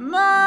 My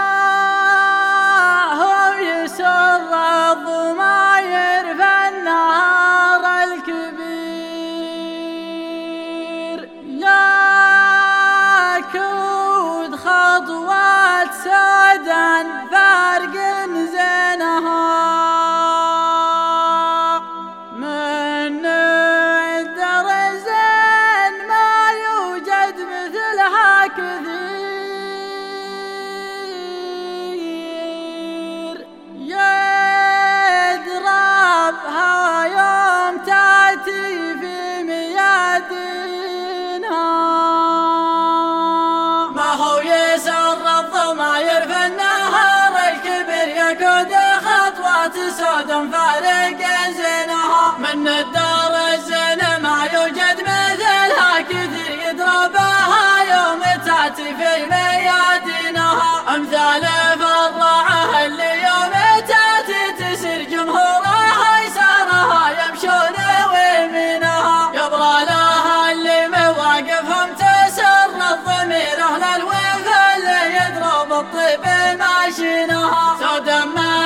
سود فارق زينها. من الدار الزين ما يوجد مثلها. كثير يضربها يوم تأتي في ميادينها. أمثال فالرعه اللي يوم تأتي تسر جمهورها يسارها. يمشون ويمينها. يبرى لها اللي مواقفهم تسر. الضمير أهل الوفا اللي يضرب الطيب ماشينها. سود ما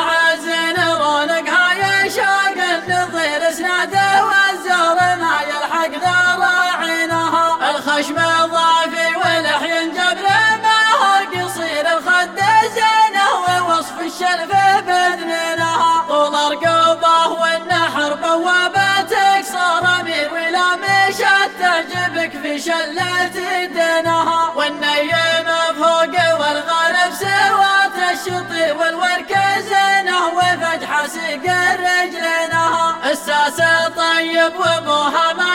الشلف بذنينها طول والنحر ولا مشت في شلة والنيم فوق سوات والورك زينه رجلينها الساسه طيب وابوها ما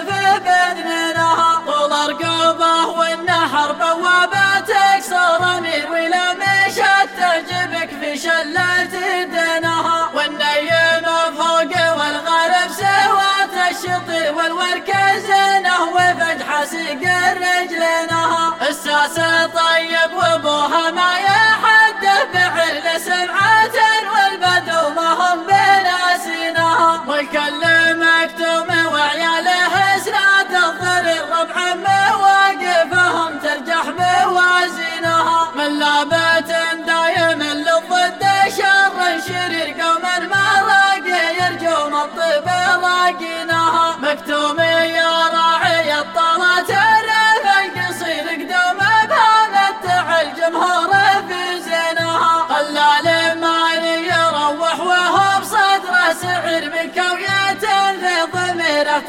في بذننا طول رقبه والنحر بواباتك صار امير ولا مشت تعجبك في شلات دنها والنيم فوق والغرب سوات الشطي والورك زينه وفجحة سيقر رجلينها الساس طيب وابوها ما يحده بعل سمعة والبدو ما هم بناسينها والكل مكتوم وعياله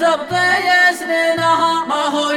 طب يسنينها ما هو